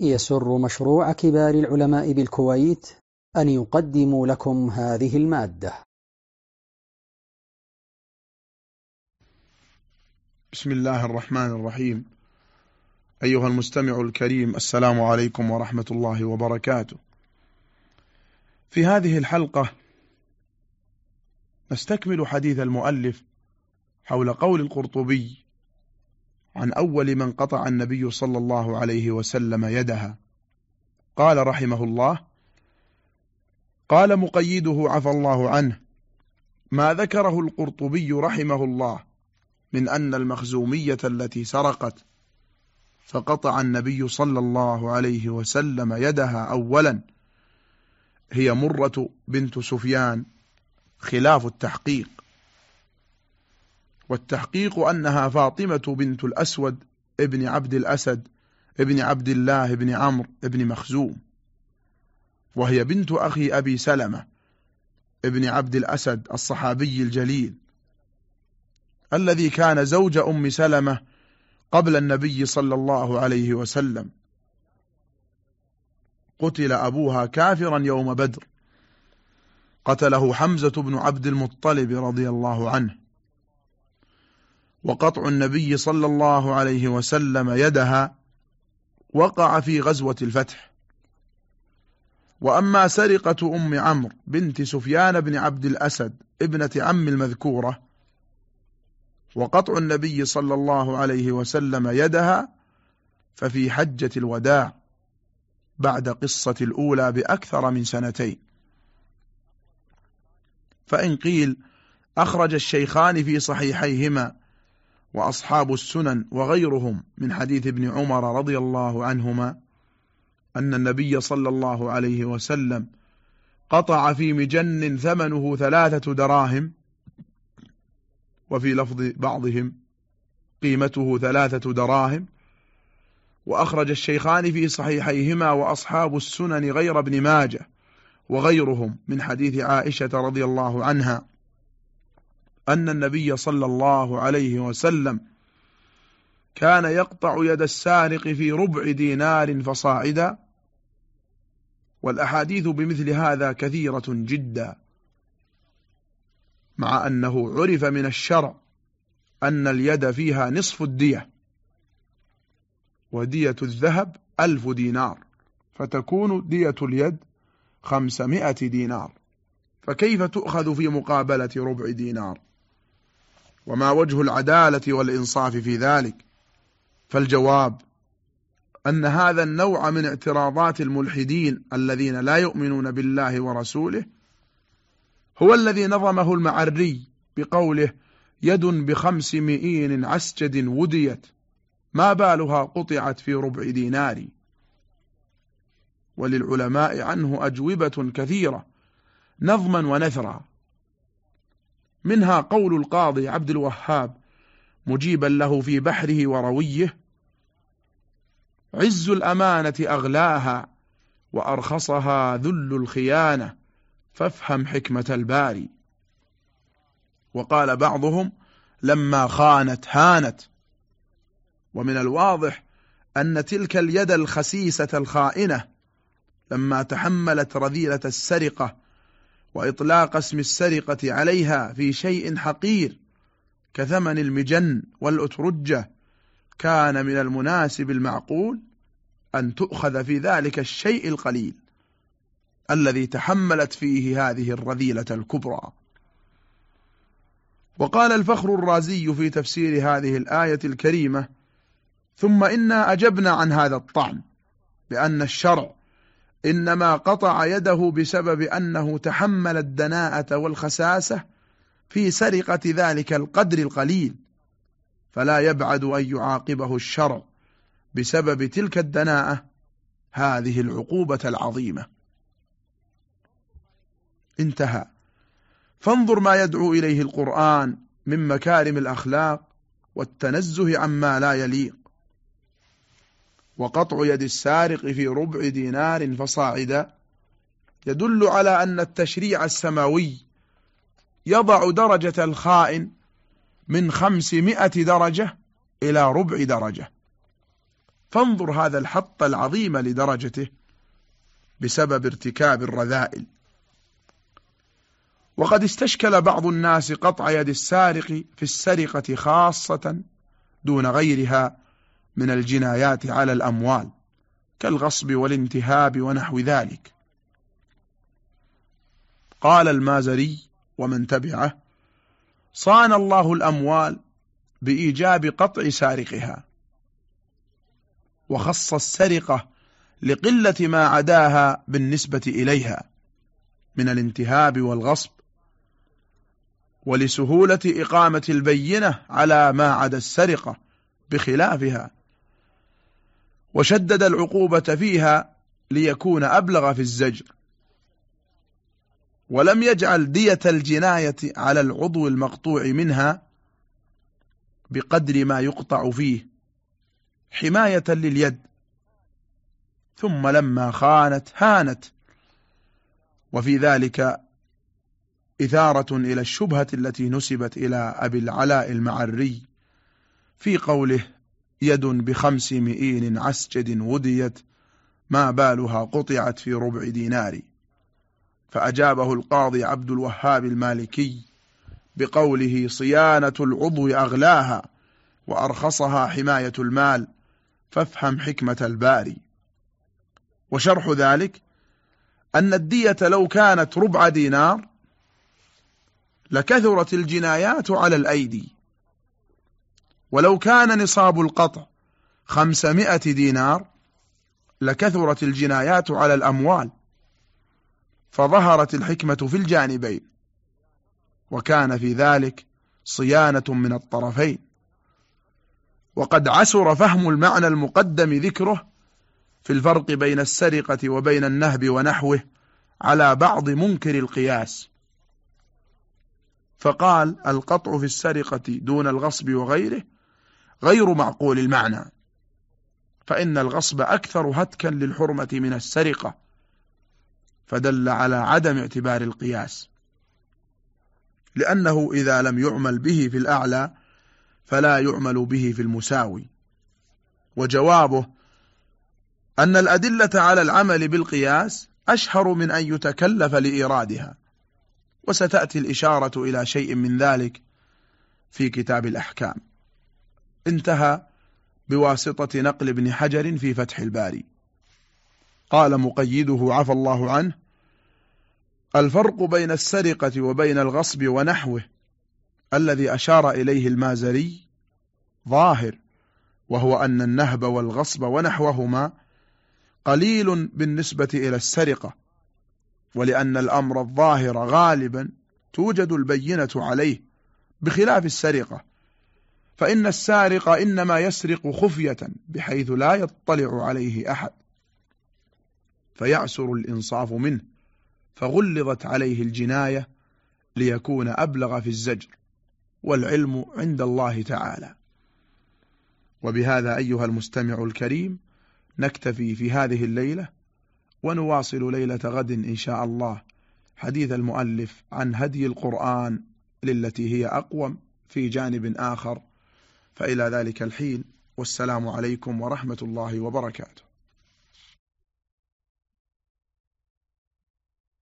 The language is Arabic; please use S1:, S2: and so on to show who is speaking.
S1: يسر مشروع كبار العلماء بالكويت أن يقدم لكم هذه المادة.
S2: بسم الله الرحمن الرحيم. أيها المستمع الكريم السلام عليكم ورحمة الله وبركاته. في هذه الحلقة نستكمل حديث المؤلف حول قول القرطبي عن أول من قطع النبي صلى الله عليه وسلم يدها. قال رحمه الله قال مقيده عفى الله عنه ما ذكره القرطبي رحمه الله من أن المخزومية التي سرقت فقطع النبي صلى الله عليه وسلم يدها أولا هي مرة بنت سفيان خلاف التحقيق. والتحقيق أنها فاطمة بنت الأسود ابن عبد الأسد ابن عبد الله ابن عمرو ابن مخزوم. وهي بنت أخي أبي سلمة ابن عبد الأسد الصحابي الجليل الذي كان زوج أم سلمة قبل النبي صلى الله عليه وسلم. قتل أبوها كافرا يوم بدر. قتله حمزة بن عبد المطلب رضي الله عنه. وقطع النبي صلى الله عليه وسلم يدها وقع في غزوة الفتح. وأما سرقة أم عمرو بنت سفيان بن عبد الأسد ابنة عم المذكورة وقطع النبي صلى الله عليه وسلم يدها ففي حجة الوداع بعد قصة الأولى بأكثر من سنتين. فإن قيل أخرج الشيخان في صحيحيهما وأصحاب السنن وغيرهم من حديث ابن عمر رضي الله عنهما أن النبي صلى الله عليه وسلم قطع في مجن ثمنه ثلاثة دراهم وفي لفظ بعضهم قيمته ثلاثة دراهم وأخرج الشيخان في صحيحيهما وأصحاب السنن غير ابن ماجه وغيرهم من حديث عائشة رضي الله عنها أن النبي صلى الله عليه وسلم كان يقطع يد السارق في ربع دينار فصاعدا والأحاديث بمثل هذا كثيرة جدا مع أنه عرف من الشرع أن اليد فيها نصف الدية ودية الذهب ألف دينار فتكون دية اليد خمسمائة دينار فكيف تؤخذ في مقابلة ربع دينار؟ وما وجه العدالة والإنصاف في ذلك. فالجواب أن هذا النوع من اعتراضات الملحدين الذين لا يؤمنون بالله ورسوله هو الذي نظمه المعري بقوله يد بخمس مئين عسجد وديت ما بالها قطعت في ربع دينار. وللعلماء عنه أجوبة كثيرة نظما ونثرا. منها قول القاضي عبد الوهاب مجيبا له في بحره ورويه عز الأمانة أغلاها وأرخصها ذل الخيانة فافهم حكمة الباري. وقال بعضهم لما خانت هانت. ومن الواضح أن تلك اليد الخسيسة الخائنة لما تحملت رذيلة السرقة وإطلاق اسم السرقة عليها في شيء حقير كثمن المجن والأترجة. كان من المناسب المعقول أن تؤخذ في ذلك الشيء القليل الذي تحملت فيه هذه الرذيلة الكبرى. وقال الفخر الرازي في تفسير هذه الآية الكريمة ثم إنا أجبنا عن هذا الطعن بأن الشرع إنما قطع يده بسبب أنه تحمل الدناءة والخساسة في سرقة ذلك القدر القليل. فلا يبعد أن يعاقبه الشرع بسبب تلك الدناءة. هذه العقوبة العظيمة. انتهى. فانظر ما يدعو إليه القرآن من مكارم الأخلاق والتنزه عما لا يليق. وقطع يد السارق في ربع دينار فصاعدا يدل على أن التشريع السماوي يضع درجة الخائن من خمسمائة درجة إلى ربع درجة. فانظر هذا الحط العظيم لدرجته بسبب ارتكاب الرذائل. وقد استشكل بعض الناس قطع يد السارق في السرقة خاصة دون غيرها من الجنايات على الأموال كالغصب والانتهاب ونحو ذلك. قال المازري ومن تبعه صان الله الأموال بإيجاب قطع سارقها وخص السرقة لقلة ما عداها بالنسبة إليها من الانتهاب والغصب ولسهولة إقامة البينة على ما عدا السرقة بخلافها. وشدد العقوبة فيها ليكون أبلغ في الزجر. ولم يجعل دية الجناية على العضو المقطوع منها بقدر ما يقطع فيه حماية لليد. ثم لما خانت هانت. وفي ذلك إثارة إلى الشبهة التي نسبت إلى أبي العلاء المعري في قوله يد بخمس مئين عسجد وديت ما بالها قطعت في ربع دينار. فأجابه القاضي عبد الوهاب المالكي بقوله صيانة العضو أغلاها وأرخصها حماية المال فافهم حكمة الباري وشرح ذلك أن الدية لو كانت ربع دينار لكثرت الجنايات على الأيدي. ولو كان نصاب القطع خمسمائة دينار لكثرت الجنايات على الأموال فظهرت الحكمة في الجانبين وكان في ذلك صيانة من الطرفين. وقد عسر فهم المعنى المقدم ذكره في الفرق بين السرقة وبين النهب ونحوه على بعض منكر القياس. فقال القطع في السرقة دون الغصب وغيره غير معقول المعنى. فإن الغصب أكثر هتكا للحرمة من السرقة. فدل على عدم اعتبار القياس. لأنه إذا لم يعمل به في الأعلى فلا يعمل به في المساوي. وجوابه أن الأدلة على العمل بالقياس أشهر من أن يتكلف لإيرادها. وستأتي الإشارة إلى شيء من ذلك في كتاب الأحكام. انتهى بواسطة نقل ابن حجر في فتح الباري. قال مقيده عفى الله عنه الفرق بين السرقة وبين الغصب ونحوه الذي أشار إليه المازري ظاهر وهو أن النهب والغصب ونحوهما قليل بالنسبة إلى السرقة ولأن الأمر الظاهر غالبا توجد البينة عليه بخلاف السرقة فإن السارق إنما يسرق خفية بحيث لا يطلع عليه أحد فيعسر الإنصاف منه فغلظت عليه الجناية ليكون أبلغ في الزجر والعلم عند الله تعالى. وبهذا أيها المستمع الكريم نكتفي في هذه الليلة ونواصل ليلة غد إن شاء الله حديث المؤلف عن هدي القرآن للتي هي أقوم في جانب آخر. فإلى ذلك الحين والسلام عليكم ورحمة الله وبركاته.